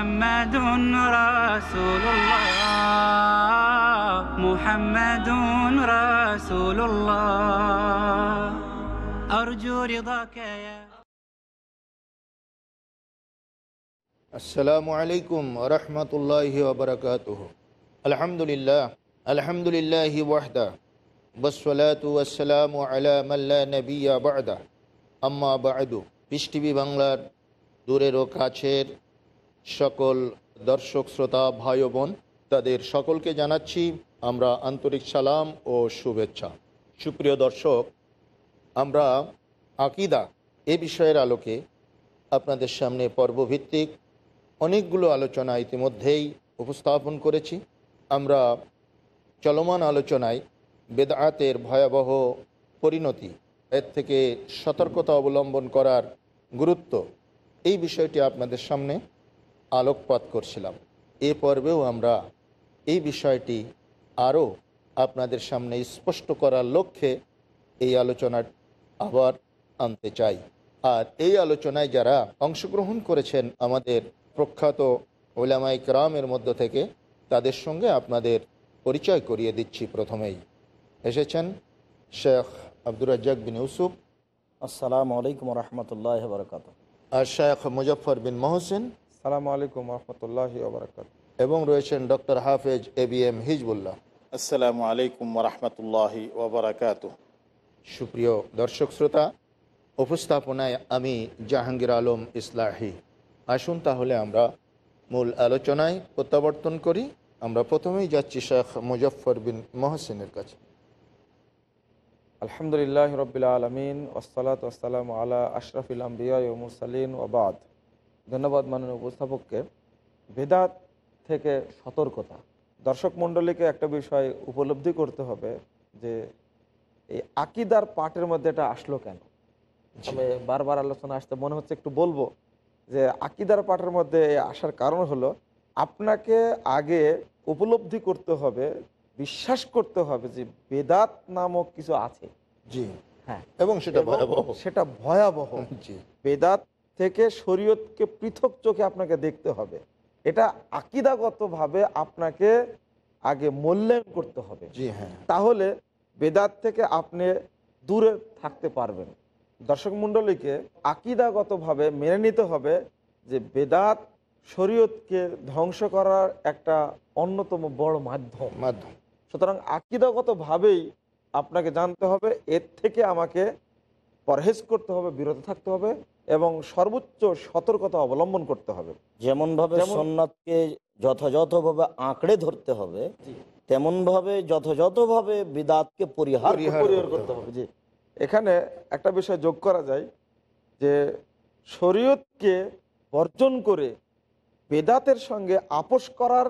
محمد رسول الله محمد رسول الله أرجو رضاك يا আসসালামু আলাইকুম রহমতুল্লাহ ওবরকাত আলহামদুলিল্লাহ আলহামদুলিল্লাহ ওয়াহদা বসলাতু আসসালামু আলা মাল্লা নবিয়া বাদা আম্মা বাদু পিস টিভি বাংলার দূরের ও কাছের সকল দর্শক, শ্রোতা, ভাই বোন, তাদের সকলকে জানাচ্ছি আমরা আন্তরিক সালাম ও শুভেচ্ছা। সুপ্রিয় দর্শক, আমরা আকিদা এ বিষয়ের আলোকে আপনাদের সামনে পর্বভিত্তিক অনেকগুলো আলোচনা ইতিমধ্যেই উপস্থাপন করেছি। আমরা চলমান আলোচনায় বেদাতের ভয়াবহ পরিণতি, এর থেকে সতর্কতা অবলম্বন করার গুরুত্ব এই বিষয়টি আপনাদের সামনে আলোকপাত করছিলাম। এ পর্বেও আমরা এই বিষয়টি আরও আপনাদের সামনে স্পষ্ট করার লক্ষ্যে এই আলোচনার আবার আনতে চাই। আর এই আলোচনায় যারা অংশগ্রহণ করেছেন আমাদের প্রখ্যাত ওলামাই ক্রামের মধ্য থেকে তাদের সঙ্গে আপনাদের পরিচয় করিয়ে দিচ্ছি প্রথমেই। এসেছেন শেখ আব্দুর রাজ্জাক বিন ইউসুফ। আসসালামু আলাইকুম রহমতুল্লাহ বরকাত আর শেখ মুজফর বিন মহসিন। সালামু আলাইকুম রহমতুল্লাহ ওবরাকাত এবং রয়েছেন ডক্টর হাফেজ এ বি এম হিজবুল্লাহ। আসসালামু আলাইকুম রহমতুল্লাহ ওবরাকাত সুপ্রিয় দর্শক শ্রোতা উপস্থাপনায় আমি জাহাঙ্গীর আলম ইসলাহি। আসুন তাহলে আমরা মূল আলোচনায় প্রত্যাবর্তন করি। আমরা প্রথমেই যাচ্ছি শেখ মুজফর বিন মহসিনের কাছে। আলহামদুলিল্লাহ রবিল আলমিন ওসালাত ওসালাম আলা আশরাফিল আম্বিয়া মুরসালিন ওবাদ ধন্যবাদ মাননীয় উপস্থাপককে। বেদাত থেকে সতর্কতা। দর্শক মণ্ডলীকে একটা বিষয় উপলব্ধি করতে হবে যে এই আকিদার পাঠের মধ্যে এটা আসলো কেন? আমি বারবার আলোচনা আসতে মনে হচ্ছে একটু বলব যে আকিদার পাঠের মধ্যে আসার কারণ হলো আপনাকে আগে উপলব্ধি করতে হবে বিশ্বাস করতে হবে যে বেদাত নামক কিছু আছে। জি। হ্যাঁ। এবং সেটা ভয়াবহ। সেটা ভয়াবহ। জি। বেদাত থেকে শরীয়তকে পৃথক চোখে আপনাকে দেখতে হবে। এটা আকিদাগতভাবে আপনাকে আগে মূল্যায়ন করতে হবে। জি হ্যাঁ। তাহলে বেদাত থেকে আপনি দূরে থাকতে পারবেন। দর্শক মণ্ডলীকে আকিদাগতভাবে মেনে নিতে হবে যে বেদাত শরীয়তকে ধ্বংস করার একটা অন্যতম বড় মাধ্যম। মাধ্যম। সুতরাং আকিদাগতভাবেই আপনাকে জানতে হবে এর থেকে আমাকে পরহেজ করতে হবে বিরত থাকতে হবে। এবং সর্বোচ্চ সতর্কতা অবলম্বন করতে হবে। যেমন ভাবে যেমন- সন্ন্যাতকে যথাযথভাবে আঁকড়ে ধরতে হবে তেমন ভাবে যথাযথভাবে বিদাতকে পরিহার পরিহার পরিহার করতে করতে হবে। জি। এখানে একটা বিষয় যোগ করা যায় যে শরীয়তকে বর্জন করে বেদাতের সঙ্গে আপোষ করার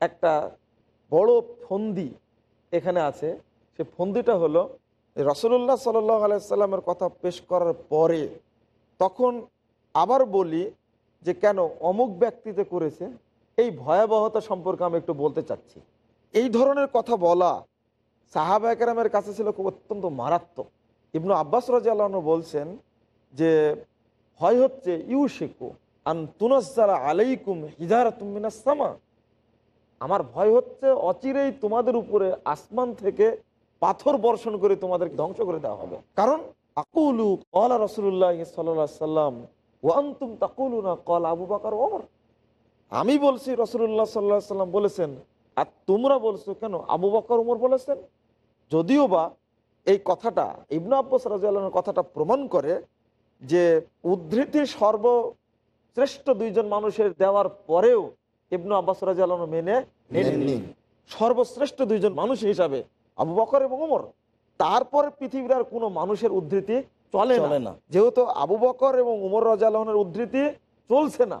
একটা বড় ফন্দি এখানে আছে। সে ফন্দিটা হলো রসুল্লাহ সাল্লাহ আলাইসাল্লামের কথা পেশ করার পরে তখন আবার বলি যে কেন অমুক ব্যক্তিতে করেছে, এই ভয়াবহতা সম্পর্কে আমি একটু বলতে চাচ্ছি। এই ধরনের কথা বলা সাহাবা একরামের কাছে ছিল খুব অত্যন্ত মারাত্মক। ইবনু আব্বাস রাজিয়াল্লাহ বলছেন যে ভয় হচ্ছে ইউ শেখু আন তুনসারা আলাইকুম হিজারা তুমিনাসমা আমার ভয় হচ্ছে অচিরেই তোমাদের উপরে আসমান থেকে পাথর বর্ষণ করে তোমাদেরকে ধ্বংস করে দেওয়া হবে। কারণ আকুলু কলা রসুল্লাহ সাল্লাহ সাল্লাম ওয়ান্তুম তাকুলু না কল আবু বাকর ওমর। আমি বলছি রসুল্লাহ সাল্লাহ সাল্লাম বলেছেন আর তোমরা বলছো কেন? আবু বকর উমর বলেছেন? যদিও বা এই কথাটা ইবনু আব্বাস রাজিয়ালের কথাটা প্রমাণ করে যে উদ্ধৃতি সর্বশ্রেষ্ঠ দুইজন মানুষের দেওয়ার পরেও ইবনু আব্বাস রাজিয়াল মেনে সর্বশ্রেষ্ঠ দুইজন মানুষ হিসাবে আবু বকর এবং ওমর। তারপরে পৃথিবীর আর কোনো মানুষের উদ্ধৃতি চলে না। যেহেতু আবু বকর এবং উমর রাজালনের উদ্ধৃতি চলছে না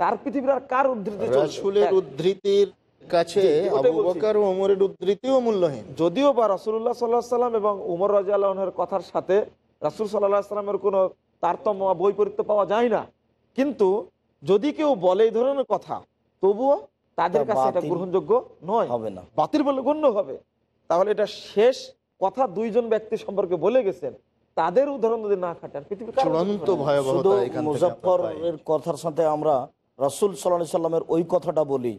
তার পৃথিবীর আর কার উদ্ধৃতি? রাসুলের উদ্ধৃতির কাছে জি, জি, আবু বকর ও ওমরের উদ্ধৃতিও মূল্যহীন। যদিও বা রাসুল্লাহ সাল্লাহ সাল্লাম এবং উমর রাজালনের কথার সাথে রাসুল সাল্লাহ সাল্লামের কোনো তারতম্য বা বৈপরীত্য পাওয়া যায় না। কিন্তু যদি কেউ বলে এই ধরনের কথা তবুও তাদের কাছে এটা গ্রহণযোগ্য নয়। হবে না। বাতিল বলে গণ্য হবে। তাহলে এটা শেষ কথা দুইজন ব্যক্তি সম্পর্কে বলে গেছেন তাদের উদাহরণ যদি না খাটেন। মুজাফরের কথার সাথে আমরা রাসুল সাল্লাহ সাল্লামের ওই কথাটা বলি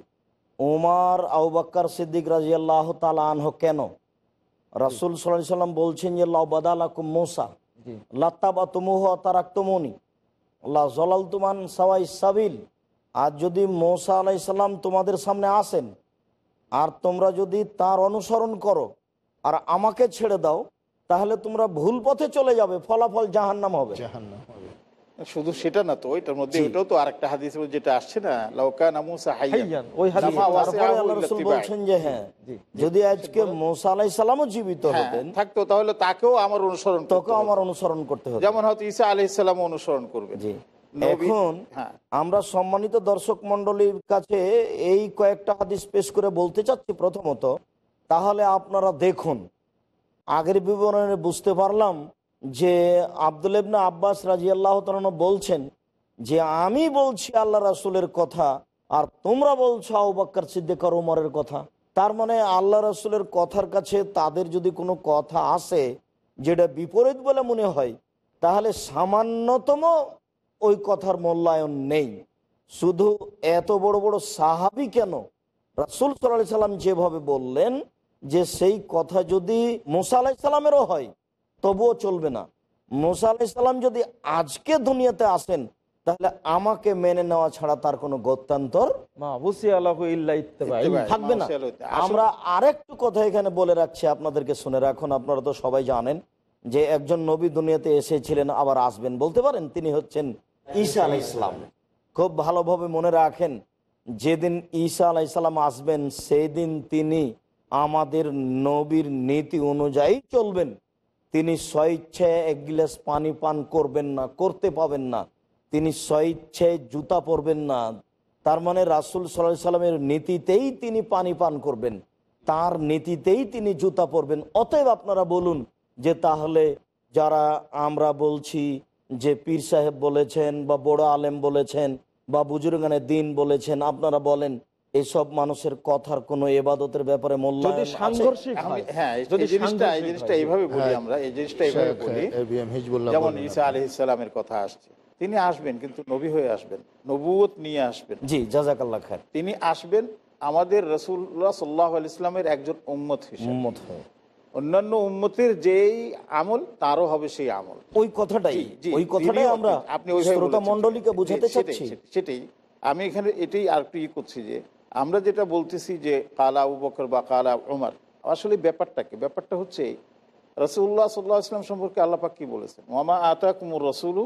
ওমার আউবাক্কার সিদ্দিক রাজি আল্লাহ আনহ কেন রাসুল সাল্লাহ সাল্লাম বলছেন যে লাউবাদালাকুম মোসা। লাত্তাবা তুমুহ তারাক্তমনি আল্লাহ জলাল তুমান সাওয়াই সাবিল আর যদি মৌসা আলাইসাল্লাম তোমাদের সামনে আসেন আর তোমরা যদি তার অনুসরণ করো আর আমাকে ছেড়ে দাও তাহলে তোমরা ভুল পথে চলে যাবে ফলাফল জাহান্নাম হবে জাহান্নাম হবে। শুধু সেটা না তো এটার মধ্যে জি। ওটাও তো আরেকটা হাদিস যেটা আসছে না লাউকা নামুসা হাইয়ান ওই হাদিস আল্লাহ রসুল। বলছেন যে হ্যাঁ যদি আজকে মোসা আলাই সালামও জীবিত হ্যাঁ, হতেন থাকতো তাহলে তাকেও আমার অনুসরণ করতে তোকে হবে। আমার অনুসরণ করতে হবে যেমন হয়তো ঈসা আলাইহিসসালাম অনুসরণ করবে জি এখন হ্যাঁ আমরা সম্মানিত দর্শক মন্ডলীর কাছে এই কয়েকটা হাদিস পেশ করে বলতে চাচ্ছি প্রথমত তাহলে আপনারা দেখুন, আগের বিবরণে বুঝতে পারলাম যে আব্দুল ইবনা আব্বাস রাজি আল্লাহ বলছেন যে, আমি বলছি আল্লাহ রাসুলের কথা আর তোমরা বলছো আউবাক্কার সিদ্দিকার উমরের কথা। তার মানে আল্লাহ রাসুলের কথার কাছে তাদের যদি কোনো কথা আসে যেটা বিপরীত বলে মনে হয়, তাহলে সামান্যতম ওই কথার মূল্যায়ন নেই। শুধু এত বড় বড় সাহাবি কেন? রাসুল সাল্লাহ সাল্লাম যেভাবে বললেন যে সেই কথা যদি মোসা আলাইসাল্লামেরও হয় তবুও চলবে না। মোসা আলাইসাল্লাম যদি আজকে দুনিয়াতে আসেন তাহলে আমাকে মেনে নেওয়া ছাড়া তার কোনো গত্যান্তর। থাকবে না। আমরা আরেকটু কথা এখানে বলে রাখছি আপনাদেরকে শুনে রাখুন আপনারা তো সবাই জানেন যে একজন নবী দুনিয়াতে এসেছিলেন আবার আসবেন। বলতে পারেন তিনি হচ্ছেন ঈসা আলাই ইসলাম খুব ভালোভাবে মনে রাখেন যেদিন ঈসা আলাই ইসলাম আসবেন সেই দিন তিনি আমাদের নবীর নীতি অনুযায়ী চলবেন। তিনি স্বইচ্ছায় এক গিলাস পানি পান করবেন না, করতে পাবেন না। তিনি স্বইচ্ছায় জুতা পরবেন না। তার মানে রাসুল সাল্লাহ সাল্লামের নীতিতেই তিনি পানি পান করবেন। তার নীতিতেই তিনি জুতা পরবেন। অতএব আপনারা বলুন যে তাহলে যারা আমরা বলছি যে পীর সাহেব বলেছেন বা বড় আলেম বলেছেন বা বুজুরগানের দিন বলেছেন, আপনারা বলেন এসব মানুষের কথার কোন এবাদতের ব্যাপারে হয় হ্যাঁ এই- যদি এই জিনিসটা এই সাংঘর্ষিক জিনিসটা। এইভাবে বলি আমরা এই জিনিসটা এইভাবে শেখ বলি এবিএম হিজবুল্লাহ যেমন বললেন। ঈসা আলাইহিসসালামের কথা আসছে। তিনি আসবেন কিন্তু নবী হয়ে আসবেন নবুয়ত নিয়ে আসবেন। জি জাজাকাল্লাহ খায় তিনি আসবেন আমাদের রসুল্লাহ সাল্লাহ ইসলামের একজন উম্মত হিসেবে। উম্মত হয়ে। অন্যান্য উন্মতির যেই আমল তারও হবে সেই আমল। ওই কথাটাই ওই কথাটাই আমরা আপনি ওই শ্রোতা মন্ডলীকে বুঝাতে সেটাই, চাচ্ছি। সেটাই, সেটাই। আমি এখানে এটাই আর একটু ই করছি যে আমরা যেটা বলতেছি যে কালা আবু বকর বা কালা উমার আসলে ব্যাপারটা কি? ব্যাপারটা হচ্ছে রসুল্লাহ সাল্লাহ ইসলাম সম্পর্কে আল্লাপাক কি বলেছেন? মামা আতা কুমুর রসুলু।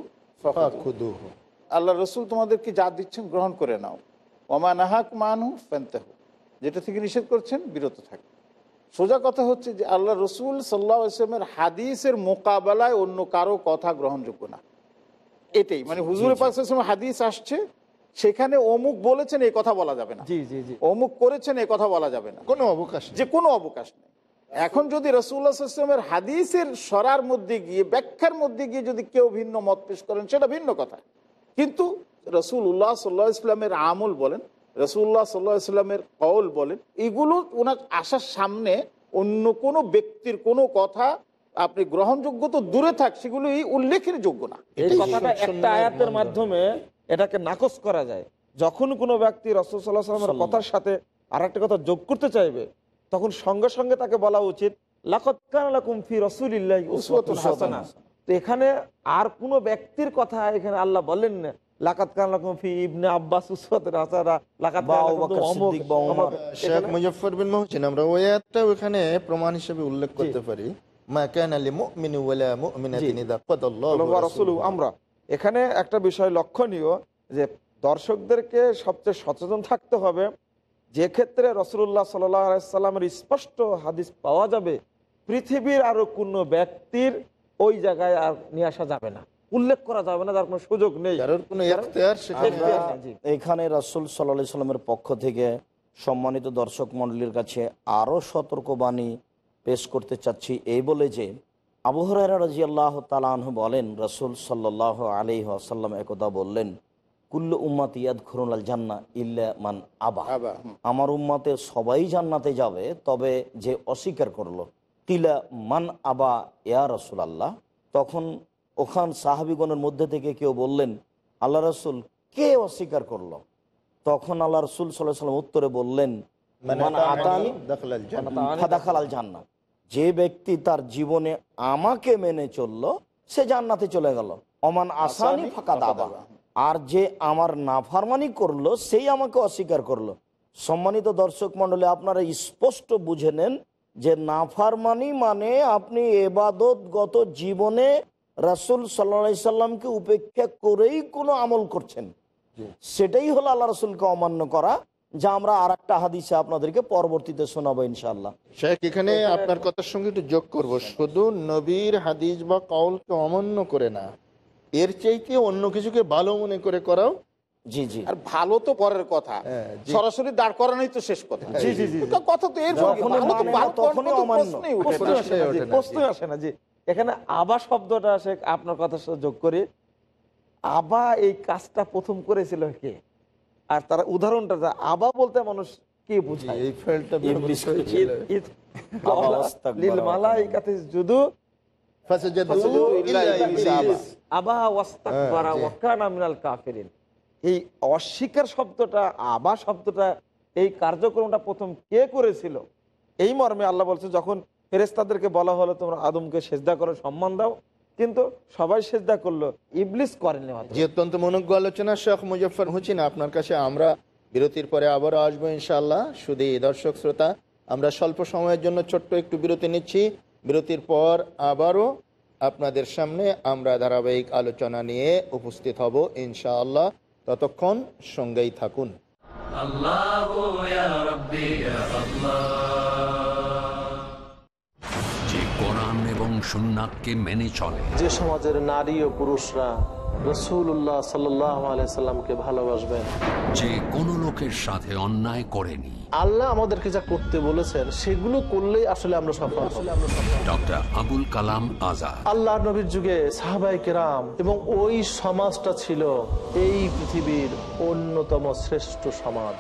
আল্লাহ রসুল তোমাদেরকে যা দিচ্ছেন গ্রহণ করে নাও। ওমা নাহাক মানহু ফেনতেহ। যেটা থেকে নিষেধ করছেন বিরত থাকে। সোজা কথা হচ্ছে যে আল্লাহ রসুল সাল্লাহ ইসলামের হাদিসের মোকাবেলায় অন্য কারও কথা গ্রহণযোগ্য না। এটাই মানে হুজুরের পাশে হাদিস আসছে সেখানে অমুক বলেছেন এই কথা বলা যাবে না। জি জি জি। অমুক করেছেন এই কথা বলা যাবে না। কোনো অবকাশ যে কোনো অবকাশ নেই। এখন যদি রসুল্লাহামের হাদিসের সরার মধ্যে গিয়ে ব্যাখ্যার মধ্যে গিয়ে যদি কেউ ভিন্ন মত পেশ করেন সেটা ভিন্ন কথা। কিন্তু রসুল উল্লাহ সাল্লাহ ইসলামের আমল বলেন রসুল্লাহ সাল্লাহ ইসলামের কৌল বলেন এগুলো ওনার আসার সামনে অন্য কোনো ব্যক্তির কোনো কথা আপনি গ্রহণযোগ্য তো দূরে থাক সেগুলো এই উল্লেখের যোগ্য না। এই কথাটা একটা আয়াতের মাধ্যমে এটাকে নাকচ করা যায়। যখন কোনো ব্যক্তি রসুল সাল্লাহ সাল্লামের কথার সাথে আর একটা কথা যোগ করতে চাইবে তখন সঙ্গে সঙ্গে তাকে বলা উচিত তো এখানে আর কোনো ব্যক্তির কথা এখানে আল্লাহ বলেন না লাকাত ইবনে আব্বাস। শেখ মুজফর বিন মহসিন আমরা ওই আয়াতটাও এখানে প্রমাণ হিসেবে উল্লেখ করতে পারি। মা কানা লিমুমিন ওয়ালা মুমিনাতিন ইযা কাদাল্লাহু ওয়া ওয়া রাসূলুহু আমরা। এখানে একটা বিষয় লক্ষণীয় যে দর্শকদেরকে সবচেয়ে সচেতন থাকতে হবে। যে ক্ষেত্রে রসুল্লাহ সাল্লামের স্পষ্ট হাদিস পাওয়া যাবে পৃথিবীর আরও কোনো ব্যক্তির ওই জায়গায় আর নিয়ে আসা যাবে না। উল্লেখ করা যাবে না তার কোনো সুযোগ নেই। এখানে রাসুল সাল্লাহ সাল্লামের পক্ষ থেকে সম্মানিত দর্শক মণ্ডলীর কাছে আরও সতর্কবাণী পেশ করতে চাচ্ছি এই বলে যে আবহরারা রাজি আল্লাহ তালাহ বলেন রসুল সাল্লাহ আলি আসাল্লাম একদা বললেন কুল্লু উম্মাত ইয়াদ খুরুল জান্না ইল্লা মান আবা। আমার উম্মাতে সবাই জান্নাতে যাবে তবে যে অস্বীকার করল তিলা মান আবা ইয়া রসুল আল্লাহ তখন ওখান সাহাবিগণের মধ্যে থেকে কেউ বললেন আল্লাহ রসুল কে অস্বীকার করল? তখন আল্লাহ রসুল সাল্লাহ সাল্লাম উত্তরে বললেন মানে মান আতানি। জান্না যে ব্যক্তি তার জীবনে আমাকে মেনে চলল সে জান্নাতে চলে গেল। অমান আসানি ফাঁকা দাবা। আর যে আমার নাফারমানি করল সেই আমাকে অস্বীকার করল। সম্মানিত দর্শক মণ্ডলী আপনারা স্পষ্ট বুঝে নেন যে নাফারমানি মানে আপনি এবাদতগত জীবনে রাসুল সাল্লা সাল্লামকে উপেক্ষা করেই কোনো আমল করছেন। সেটাই হলো আল্লাহ রসুলকে অমান্য করা। যা আমরা আর একটা হাদিসে আপনাদেরকে পরবর্তীতে শোনাবো ইনশাল্লাহ শেখ এখানে আপনার কথার সঙ্গে একটু যোগ করব। শুধু নবীর হাদিস বা কওলকে অমান্য করে না এর চাইতে অন্য কিছুকে ভালো মনে করে করাও জি জি। আর ভালো তো পরের কথা। হ্যাঁ, সরাসরি দাঁড় করানোই তো শেষ কথা। জি, জি, জি। কথা তো এর। প্রশ্নই আসে না, জি, এখানে আবা শব্দটা আসে আপনার কথার সাথে যোগ করি। আবা এই কাজটা প্রথম করেছিল কে? আর তারা উদাহরণটা আবা বলতে মানুষ কি বুঝায়? এই অস্বীকার শব্দটা আবা শব্দটা এই কার্যক্রমটা প্রথম কে করেছিল? এই মর্মে আল্লাহ বলছে যখন ফেরেস্তাদেরকে বলা হলো তোমরা আদমকে সেজদা করো সম্মান দাও কিন্তু সবাই সেদ্ধা করল ইবলিস করেনি যে অত্যন্ত মনজ্ঞ আলোচনা শেখ মুজফর হুসিন আপনার কাছে আমরা বিরতির পরে আবারও আসব ইনশাল্লাহ শুধু দর্শক শ্রোতা আমরা স্বল্প সময়ের জন্য ছোট্ট একটু বিরতি নিচ্ছি। বিরতির পর আবারও আপনাদের সামনে আমরা ধারাবাহিক আলোচনা নিয়ে উপস্থিত হব ইনশাআল্লাহ। ততক্ষণ সঙ্গেই থাকুন। আল্লাহ। এবং সুন্নাতকে মেনে চলে যে সমাজের নারী ও পুরুষরা রসুল্লাহ সাল্লামকে ভালোবাসবেন। যে কোনো লোকের সাথে অন্যায় করেনি। আল্লাহ আমাদেরকে যা করতে বলেছেন সেগুলো করলেই আসলে আমরা সফল ডক্টর আবুল কালাম আজাদ। আল্লাহ নবীর যুগে সাহাবাই কেরাম এবং ওই সমাজটা ছিল এই পৃথিবীর অন্যতম শ্রেষ্ঠ সমাজ।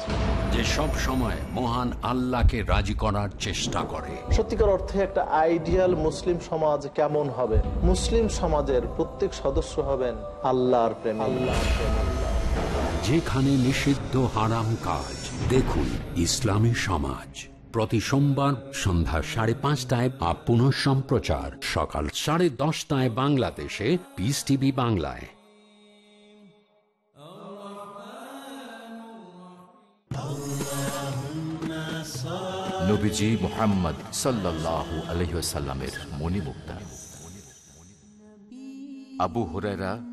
যে সব সময় মহান আল্লাহকে রাজি করার চেষ্টা করে। সত্যিকার অর্থে একটা আইডিয়াল মুসলিম সমাজ কেমন হবে? মুসলিম সমাজের প্রত্যেক সদস্য হবেন আল্লাহর প্রেম। আল্লাহর প্রেম যেখানে নিষিদ্ধ হারাম কাজ দেখুন ইসলামী সমাজ। প্রতি সোমবার সন্ধ্যা সাড়ে পাঁচটায় বা পুনঃ সম্প্রচার সকাল সাড়ে দশটায় বাংলাদেশে পিস টিভি বাংলায়। নবীজি মোহাম্মদ সাল্লাল্লাহু আলহিসাল্লামের মণিমুক্তা। আবু হুরেরা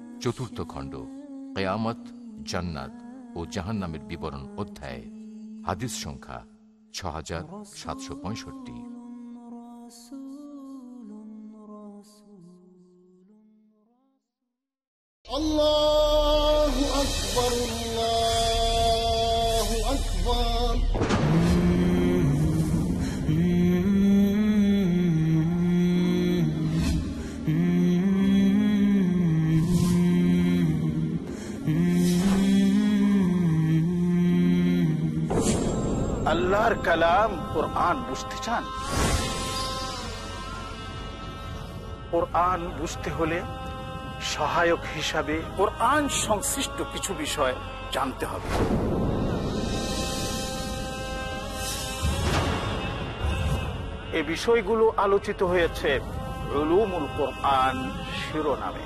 চতুর্থ খণ্ড, কেয়ামত, জান্নাত ও জাহান্নামের বিবরণ অধ্যায়, হাদিস সংখ্যা ছ হাজার সাতশো পঁয়ষট্টি। আল্লাহ আল্লাহর কালাম বুঝতে চান? বুঝতে হলে সহায়ক হিসাবে কোরআন সংশ্লিষ্ট কিছু বিষয় জানতে হবে। এ বিষয়গুলো আলোচিত হয়েছে রুলুমুল কোরআন শিরোনামে।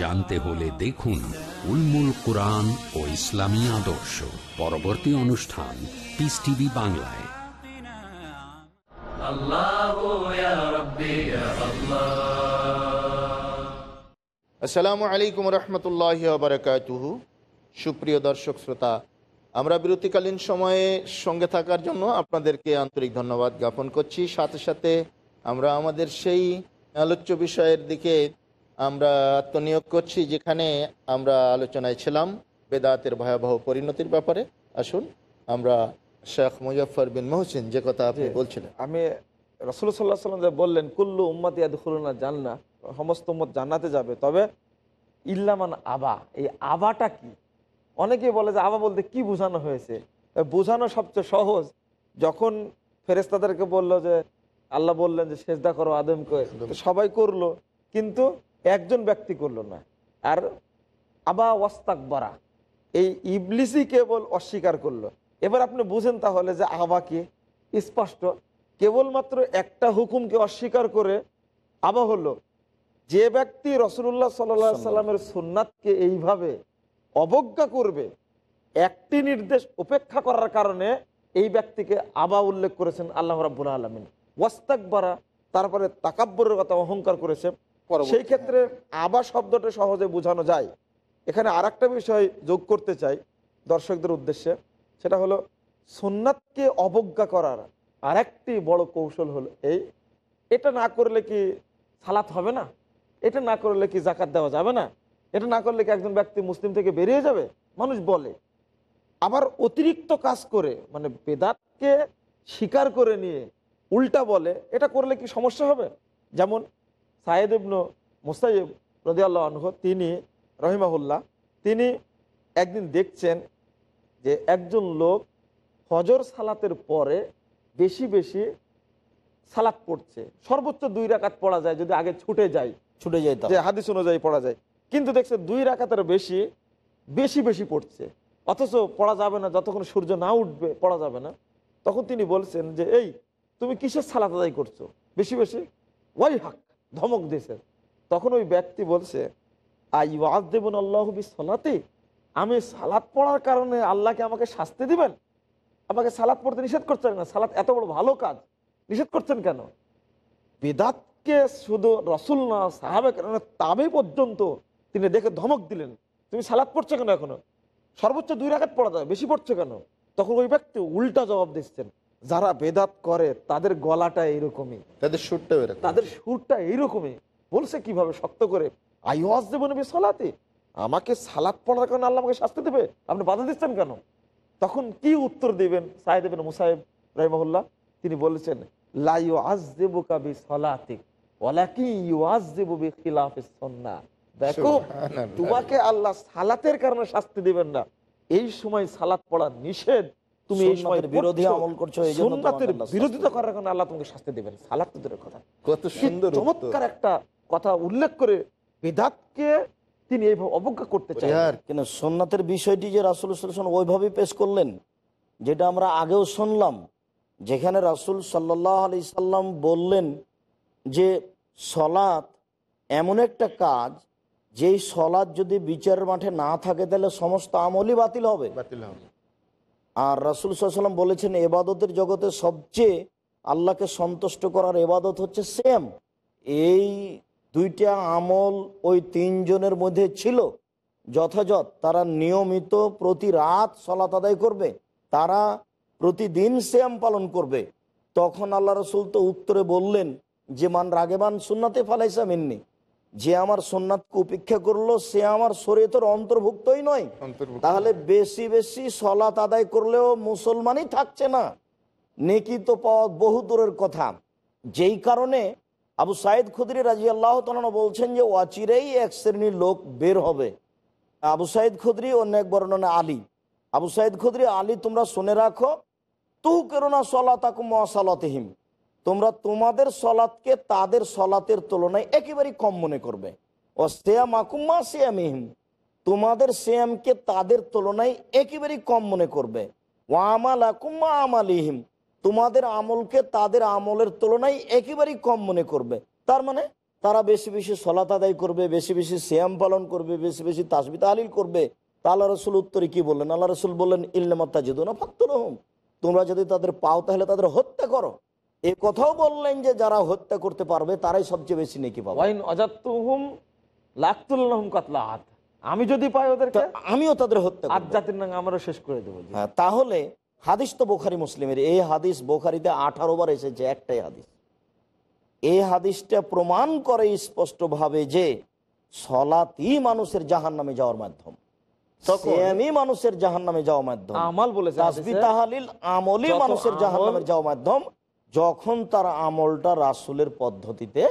জানতে হলে দেখুন উলমুল কোরআন ও ইসলামী আদর্শ। পরবর্তী অনুষ্ঠান পিস টিভি বাংলায়। আসসালামু আলাইকুম রহমতুল্লাহ বারকাতুহু। সুপ্রিয় দর্শক শ্রোতা আমরা বিরতিকালীন সময়ে সঙ্গে থাকার জন্য আপনাদেরকে আন্তরিক ধন্যবাদ জ্ঞাপন করছি। সাথে সাথে আমরা আমাদের সেই আলোচ্য বিষয়ের দিকে আমরা আত্মনিয়োগ করছি যেখানে আমরা আলোচনায় ছিলাম বেদাতের ভয়াবহ পরিণতির ব্যাপারে। আসুন আমরা শেখ মুজফর বিন মহসিন যে কথা আপনি বলছিলেন। আমি রসুল সাল্লাহ সাল্লাম যে বললেন কুল্লু উম্মাত ইয়াদুলনা জান্না সমস্ত উম্মত জান্নাতে যাবে। তবে ইল্লামান আবা এই আবাটা কি? অনেকে বলে যে আবা বলতে কি বোঝানো হয়েছে? বোঝানো সবচেয়ে সহজ যখন ফেরেস্তাদেরকে বলল যে আল্লাহ বললেন যে সেজদা করো আদমকে সবাই করল। কিন্তু একজন ব্যক্তি করল না। আর আবা ওয়াস্তাক বরা এই ইবলিসই কেবল অস্বীকার করল। এবার আপনি বুঝেন তাহলে যে আবা কি? স্পষ্ট। কেবলমাত্র একটা হুকুমকে অস্বীকার করে আবা হলো, যে ব্যক্তি রসুল্লাহ সাল্লা সাল্লামের সুন্নাতকে এইভাবে অবজ্ঞা করবে, একটি নির্দেশ উপেক্ষা করার কারণে এই ব্যক্তিকে আবা উল্লেখ করেছেন আল্লাহ রাবুল আলমিন। ওয়াস্তাকবারা তারপরে তাকাব্বরের কথা অহংকার করেছে। সেই ক্ষেত্রে আবা শব্দটা সহজে বোঝানো যায়। এখানে আর একটা বিষয় যোগ করতে চাই দর্শকদের উদ্দেশ্যে। সেটা হলো সোননাথকে অবজ্ঞা করার আরেকটি বড় কৌশল হলো এই, এটা না করলে কি সালাত হবে না? এটা না করলে কি জাকাত দেওয়া যাবে না? এটা না করলে কি একজন ব্যক্তি মুসলিম থেকে বেরিয়ে যাবে? মানুষ বলে। আবার অতিরিক্ত কাজ করে মানে বেদাতকে স্বীকার করে নিয়ে উল্টা বলে, এটা করলে কি সমস্যা হবে? যেমন সায়েদ ইবনু মুসাইব রদিয়াল্লাহ আনহ তিনি রহিমাহুল্লাহ তিনি একদিন দেখছেন যে একজন লোক ফজর সালাতের পরে বেশি বেশি সালাত পড়ছে। সর্বোচ্চ দুই রাকাত পড়া যায় যদি আগে ছুটে যায় ছুটে যায় যে হাদিস অনুযায়ী পড়া যায়। কিন্তু দেখছে দুই রাকাতের বেশি বেশি বেশি পড়ছে। অথচ পড়া যাবে না যতক্ষণ সূর্য না উঠবে পড়া যাবে না। তখন তিনি বলছেন যে এই তুমি কিসের সালাত আদায় করছ? বেশি বেশি ওয়াই হাক ধমক দিয়েছেন। তখন ওই ব্যক্তি বলছে, আই ওয়াজ দেবন আল্লাহ সলাতে আমি সালাত পড়ার কারণে আল্লাহকে আমাকে শাস্তি দিবেন? আমাকে সালাত পড়তে নিষেধ করছেন না? সালাত এত বড় ভালো কাজ, নিষেধ করছেন কেন? বেদাতকে শুধু রসুল না সাহাবে তাবে পর্যন্ত তিনি দেখে ধমক দিলেন। তুমি সালাদ পড়ছো কেন এখনও? সর্বোচ্চ দুই রাখাত পড়া যায়, বেশি পড়ছো কেন? তখন ওই ব্যক্তি উল্টা জবাব দিচ্ছেন। যারা বেদাত করে তাদের গলাটা এইরকমই। তাদের সুরটা তাদের সুরটা এইরকমই। বলছে কীভাবে শক্ত করে? আইওয়াজ দেবো নবী সালাতে। আমাকে সালাদ পড়ার কারণে আল্লাহ আমাকে শাস্তি দেবে? আপনি বাধা দিচ্ছেন কেন? তখন কি উত্তর দিবেন? সাহেদ দেবেন মুসাহেব রহিমহুল্লাহ তিনি বলেছেন লাইও আজ দেবো কাবি সলাতিক ওলাকি ইউ আজ বি খিলাফিস সন্না দেখো তোমাকে আল্লাহ সালাতের কারণে শাস্তি দিবেন না। এই সময় সালাত পড়া নিষেধ। তুমি এই সময় বিরোধী আমল করছ, এই জন্য সুন্নাতের বিরোধিতা করার কারণে আল্লাহ তোমাকে শাস্তি দেবেন। সালাত তো দূরের কথা। কত সুন্দর চমৎকার একটা কথা উল্লেখ করে বেদাতকে তিনি এইভাবে অবজ্ঞা করতে চান কিন্তু সোননাথের বিষয়টি যে রাসুল সাল্লাম ওইভাবেই পেশ করলেন যেটা আমরা আগেও শুনলাম যেখানে রাসুল সাল্লাহ আলি সাল্লাম বললেন যে সলাৎ এমন একটা কাজ যেই সলাৎ যদি বিচারের মাঠে না থাকে তাহলে সমস্ত আমলই বাতিল হবে। বাতিল হবে। আর রাসুল সাল্লাম বলেছেন, এবাদতের জগতে সবচেয়ে আল্লাহকে সন্তুষ্ট করার এবাদত হচ্ছে সেম এই দুইটা আমল ওই তিনজনের মধ্যে ছিল। যথাযথ তারা নিয়মিত প্রতি রাত সলাত আদায় করবে, তারা প্রতিদিন শ্যাম পালন করবে। তখন আল্লাহ রসুল তো উত্তরে বললেন যে, মান রাগেবান সুন্নাতে ফালাইসা মিন্নি। যে আমার সোননাথকে উপেক্ষা করল সে আমার শরীয়তের অন্তর্ভুক্তই নয়। তাহলে বেশি বেশি সলাত আদায় করলেও মুসলমানই থাকছে না। নেকি তো পাওয়া বহু দূরের কথা। যেই কারণে আবু সাইদ খুদরি রাজি আল্লাহ বলছেন যে ওয়াচিরেই এক শ্রেণির লোক বের হবে। আবু সাইদ খুদরি অন্য এক বর্ণনা আলী। আবু সাইদ খুদরি আলী তোমরা শুনে রাখো। তু কেরোনা সলাতাকুম সালাতহিম। তোমরা তোমাদের সলাৎকে তাদের সলাতের তুলনায় একেবারেই কম মনে করবে। ও সেয়াম আকুম্মা সেয়ামিহিম তোমাদের সেয়ামকে তাদের তুলনায় একেবারেই কম মনে করবে। ও আমাল আকুম্মা আমালিহিম। তোমাদের আমলকে তাদের আমলের তুলনায় একেবারেই কম মনে করবে। তার মানে তারা বেশি বেশি সলাত আদায় করবে, বেশি বেশি শ্যাম পালন করবে, বেশি বেশি তাসবি তাহলিল করবে। তা আল্লাহ রসুল উত্তরে কি বললেন? আল্লাহ রসুল বললেন ইল্লামাত্তা যেদুনা ফাক্তুরহম তোমরা যদি তাদের পাও তাহলে তাদের হত্যা করো। এ কথাও বললেন যে যারা হত্যা করতে পারবে তারাই সবচেয়ে বেশি নেকি পাবে। ওয়াইন অজাতুহুম লাকতুল্লাহুম কাতলা হাত আমি যদি পাই ওদেরকে আমিও তাদের হত্যা করব। জাতির নাম আমরা শেষ করে দেবো। হ্যাঁ তাহলে হাদিস তো বোখারি মুসলিমের। এই হাদিস বোখারিতে আঠারো বার এসেছে একটাই হাদিস। এই হাদিসটা প্রমাণ করে স্পষ্টভাবে যে সলাতই মানুষের জাহান নামে যাওয়ার মাধ্যম। সিয়ামই মানুষের জাহান নামে যাওয়ার মাধ্যম। আমাল বলেছে আমলই মানুষের জাহান নামে যাওয়ার মাধ্যম। যখন তার আমলটা রাসুলের পদ্ধতিতে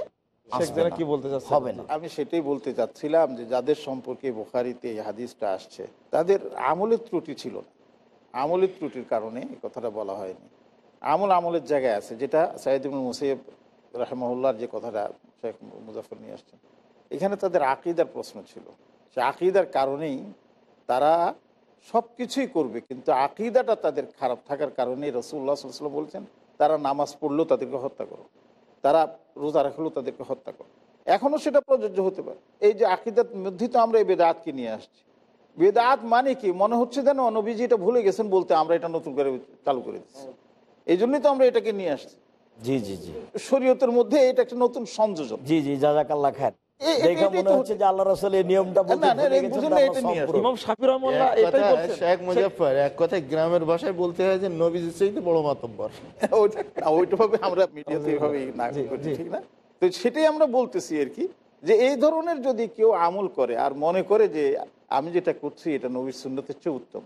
কি বলতে চাচ্ছেন? হবে না। আমি সেটাই বলতে চাচ্ছিলাম যে যাদের সম্পর্কে বোখারিতে এই হাদিসটা আসছে তাদের আমলের ত্রুটি ছিল না। আমলের ত্রুটির কারণে এই কথাটা বলা হয়নি। আমল আমলের জায়গায় আছে যেটা সাইদ ইবনুল মুসাইব রাহমাহুল্লার যে কথাটা শেখ মুজাফর নিয়ে আসছেন এখানে তাদের আকিদার প্রশ্ন ছিল। সে আকিদার কারণেই তারা সব কিছুই করবে কিন্তু আকিদাটা তাদের খারাপ থাকার কারণে রসুল্লাহ সাল্লাম বলছেন তারা নামাজ পড়লেও তাদেরকে হত্যা করো। তারা রোজা রাখলেও তাদেরকে হত্যা করো। এখনও সেটা প্রযোজ্য হতে পারে। এই যে আকিদার মধ্যে তো আমরা এই বেদাতকে নিয়ে আসছি। বেদাত মানে কি? মনে হচ্ছে যেন নবীজি এটা ভুলে গেছেন বলতে আমরা এটা নতুন করে চালু করে দিচ্ছি। এই জন্যই তো আমরা এটাকে নিয়ে আসছি। জি জি জি। শরীয়তের মধ্যে এটা একটা নতুন সংযোজন। জি জি খান এ- এ- দেখে মনে হচ্ছে যে আল্লাহ রসুল এই নিয়মটা বলতে না, না, ভুলে এই গেছেন, বুঝুন তা না, আমরা এটা নিয়ে সব আসব। করব। ইমাম শাফি রহমাল্লাহ এটাই বলছেন। শেখ মুজাফর এক কথায় গ্রামের ভাষায় বলতে হয় যে নবীজির চাইতে বড় মাতব্বর। ওইটা ওইটাভাবে আমরা মিডিয়াতে এইভাবে না করছি ঠিক না? তো সেটাই আমরা বলতেছি আর কি যে এই ধরনের যদি কেউ আমল করে আর মনে করে যে আমি যেটা করছি এটা নবীর সুন্নতের চেয়ে উত্তম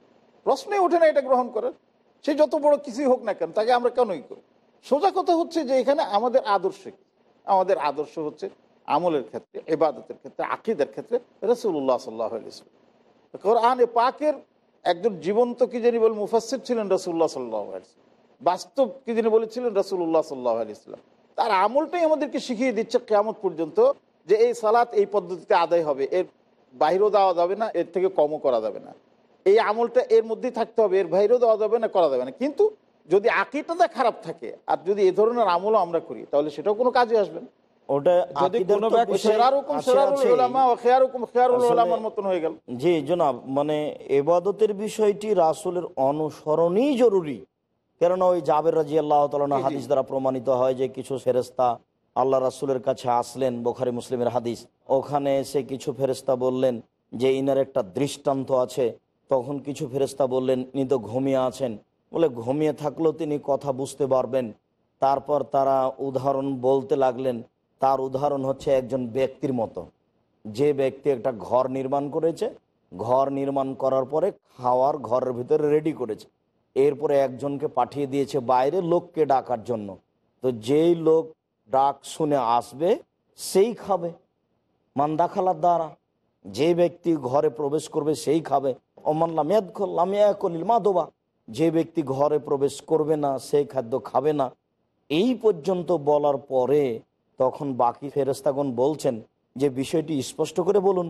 প্রশ্নে ওঠে না এটা গ্রহণ করার। সে যত বড় কিছুই হোক না কেন তাকে আমরা কেনই করি? সোজা কথা হচ্ছে যে এখানে আমাদের আদর্শ আমাদের আদর্শ হচ্ছে আমলের ক্ষেত্রে এবাদতের ক্ষেত্রে, আকিদের ক্ষেত্রে রসুল্লাহ সাল্লাহ ইসলাম কোরআন পাকের একজন জীবন্ত কি জানি বল মুফাসির ছিলেন রসুল্লাহ সাল্লাহ বাস্তব কি জানি বলেছিলেন রসুল্লাহ সাল্লাহ ইসলাম তার আমলটাই আমাদেরকে শিখিয়ে দিচ্ছে কেমন পর্যন্ত যে এই সালাত এই পদ্ধতিতে আদায় হবে। এর বাইরেও দেওয়া যাবে না, এর থেকে কমও করা যাবে না। এই আমলটা এর মধ্যেই থাকতে হবে, এর বাইরেও দেওয়া যাবে না, করা যাবে না। কিন্তু যদি আকিটাটা খারাপ থাকে, আর যদি এ ধরনের আমলও আমরা করি, তাহলে সেটাও কোনো কাজে আসবে না। জি জনাব মানে এবাদতের বিষয়টি রাসুলের অনুসরণই জরুরি। কেননা ওই জাবের রাজি আল্লাহ হাদিস দ্বারা প্রমাণিত হয় যে কিছু ফেরেস্তা আল্লাহ রাসুলের কাছে আসলেন বোখারি মুসলিমের হাদিস। ওখানে এসে কিছু ফেরেস্তা বললেন যে ইনার একটা দৃষ্টান্ত আছে। তখন কিছু ফেরেস্তা বললেন ইনি তো ঘুমিয়ে আছেন। বলে ঘুমিয়ে থাকলেও তিনি কথা বুঝতে পারবেন। তারপর তারা উদাহরণ বলতে লাগলেন তার উদাহরণ হচ্ছে একজন ব্যক্তির মতো। যে ব্যক্তি একটা ঘর নির্মাণ করেছে, ঘর নির্মাণ করার পরে খাওয়ার ঘরের ভিতরে রেডি করেছে। এরপরে একজনকে পাঠিয়ে দিয়েছে বাইরে লোককে ডাকার জন্য। তো যেই লোক ডাক শুনে আসবে, সেই খাবে। মান্দা খালার দ্বারা। যে ব্যক্তি ঘরে প্রবেশ করবে, সেই খাবে। অমানলা মেয়াদ ওমান লামিয়াদখল লামিয়াকলিল মাদোবা। যে ব্যক্তি ঘরে প্রবেশ করবে না, সেই খাদ্য খাবে না। এই পর্যন্ত বলার পরে তখন বাকি ফেরেস্তাগণ বলছেন যে বিষয়টি স্পষ্ট করে বলুন।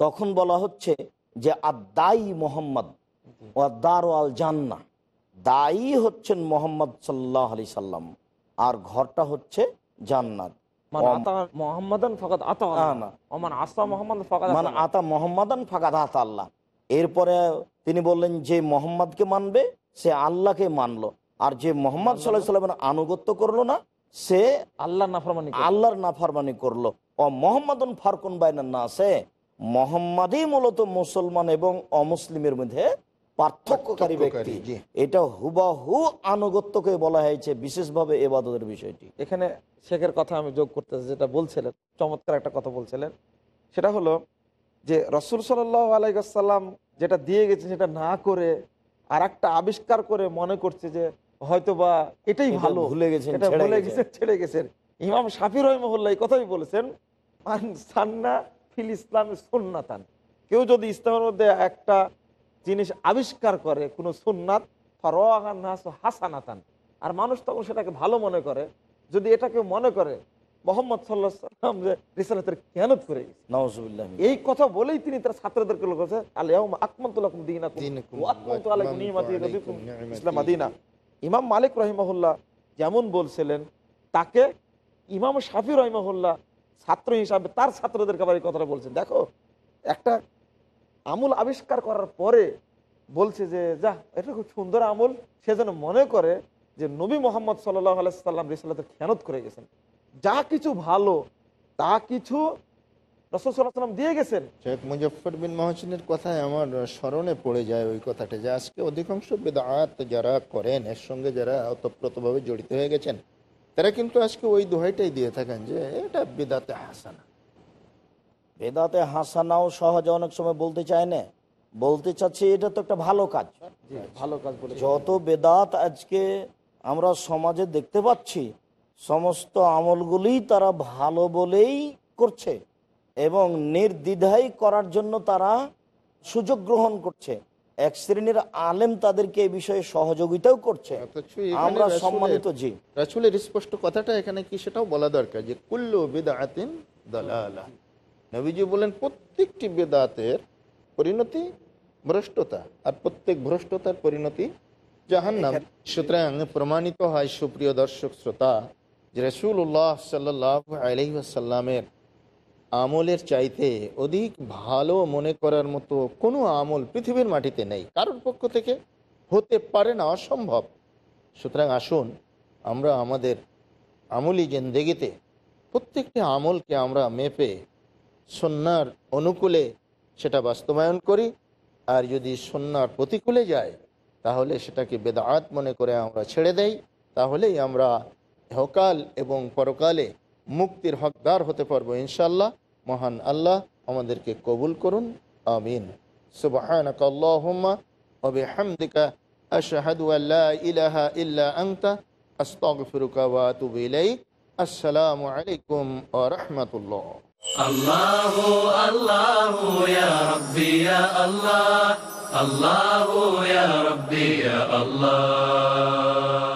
তখন বলা হচ্ছে যে আদাই মোহাম্মদ ও আদার আল জান্না দায়ী হচ্ছেন মোহাম্মদ সাল্লাহ আলি সাল্লাম আর ঘরটা হচ্ছে জান্নাত। এরপরে তিনি বললেন যে মোহাম্মদকে মানবে সে আল্লাহকে মানলো। আর যে মোহাম্মদ সাল্লাহ সাল্লামের আনুগত্য করল না সে আল্লাহ নাফরমানি আল্লাহর নাফারমানি করল। ও মোহাম্মদন ফারকুন বাইনার না আছে মোহাম্মদই মূলত মুসলমান এবং অমুসলিমের মধ্যে পার্থক্যকারী ব্যক্তি। এটা হুবাহু আনুগত্যকে বলা হয়েছে বিশেষভাবে এবাদতের বিষয়টি। এখানে শেখের কথা আমি যোগ করতেছি যেটা বলছিলেন চমৎকার একটা কথা বলছিলেন। সেটা হলো যে রসুল সাল্লাহ আলাইসাল্লাম যেটা দিয়ে গেছে সেটা না করে আর একটা আবিষ্কার করে মনে করছে যে হয়তো বা এটাই ভালো। ভুলে গেছেন, ভুলে গেছেন। ছেড়ে গেছেন। ইমাম শাফি রহমহল্লা এই কথাই বলেছেন সান্না ফিল ইসলাম সুন্নাতান। কেউ যদি ইসলামের মধ্যে একটা জিনিস আবিষ্কার করে কোনো সুন্নাত ফারোয়াস হাসানাতান। আর মানুষ তখন সেটাকে ভালো মনে করে। যদি এটাকে মনে করে মোহাম্মদ সাল্লাহ সাল্লাম যে রিসালাতের কেয়ানত করে এই কথা বলেই তিনি তার ছাত্রদেরকে লোক আতমামতু রাদিতুম আলাইকুম নি'মাতি। ইসলাম মাদিনা। ইমাম মালিক রহিমহুল্লাহ যেমন বলছিলেন, তাকে ইমাম শাফি রহিমহুল্লাহ ছাত্র হিসাবে তার ছাত্রদেরকে আবার এই কথাটা বলছেন। দেখো, একটা আমূল আবিষ্কার করার পরে বলছে যে, যা, এটা খুব সুন্দর আমল। সে যেন মনে করে যে, নবী মোহাম্মদ সাল্লাহ আলাইসাল্লাম রিসালাতের খেয়ানত করে গেছেন। যা কিছু ভালো, তা কিছু রসুল সাল্লাম দিয়ে গেছেন। শেখ মুজফর বিন মহসিনের কথায় আমার স্মরণে পড়ে যায় ওই কথাটা যে আজকে অধিকাংশ বেদাত যারা করেন এর সঙ্গে যারা অতপ্রতভাবে জড়িত হয়ে গেছেন তারা কিন্তু আজকে ওই দোহাইটাই দিয়ে থাকেন যে এটা বেদাতে হাসানা। বেদাতে হাসানাও সহজে অনেক সময় বলতে চায় না। বলতে চাচ্ছি এটা তো একটা ভালো কাজ। ভালো কাজ বলে যত বেদাত আজকে আমরা সমাজে দেখতে পাচ্ছি সমস্ত আমলগুলি তারা ভালো বলেই করছে। এবং নির্দ্বিধায় করার জন্য তারা সুযোগ গ্রহণ করছে। এক শ্রেণির আলেম তাদেরকে এই বিষয়ে সহযোগিতাও করছে। আমরা সম্মানিত জি। রাসুলের স্পষ্ট কথাটা এখানে কি সেটাও বলা দরকার যে কুল্লু বেদাতিন দালালা। নবীজি বলেন প্রত্যেকটি বেদাতের পরিণতি ভ্রষ্টতা আর প্রত্যেক ভ্রষ্টতার পরিণতি জাহান্নাম। সুতরাং প্রমাণিত হয় সুপ্রিয় দর্শক শ্রোতা যে রসুল্লাহ সাল্লাহ আলহিহাসাল্লামের আমলের চাইতে অধিক ভালো মনে করার মতো কোনো আমল পৃথিবীর মাটিতে নেই। কারোর পক্ষ থেকে হতে পারে না, অসম্ভব। সুতরাং আসুন আমরা আমাদের আমলি জেন্দেগিতে প্রত্যেকটি আমলকে আমরা মেপে সন্ন্যার অনুকূলে সেটা বাস্তবায়ন করি। আর যদি সন্ন্যার প্রতিকূলে যায়, তাহলে সেটাকে বেদাত মনে করে আমরা ছেড়ে দেই। তাহলেই আমরা হকাল এবং পরকালে মুক্তির হকদার হতে পারব ইনশাল্লাহ মহান আল্লাহ আমাদেরকে কবুল করুন। আমিন। সুবাহানক আল্লাহম্মা অবে হামদিকা আল্লাহ ইলাহা ইল্লা আংতা আস্তগফিরুকা ওয়া তুবু আসসালামু আলাইকুম আল্লাহ আল্লাহ আল্লাহ। আল্লাহ।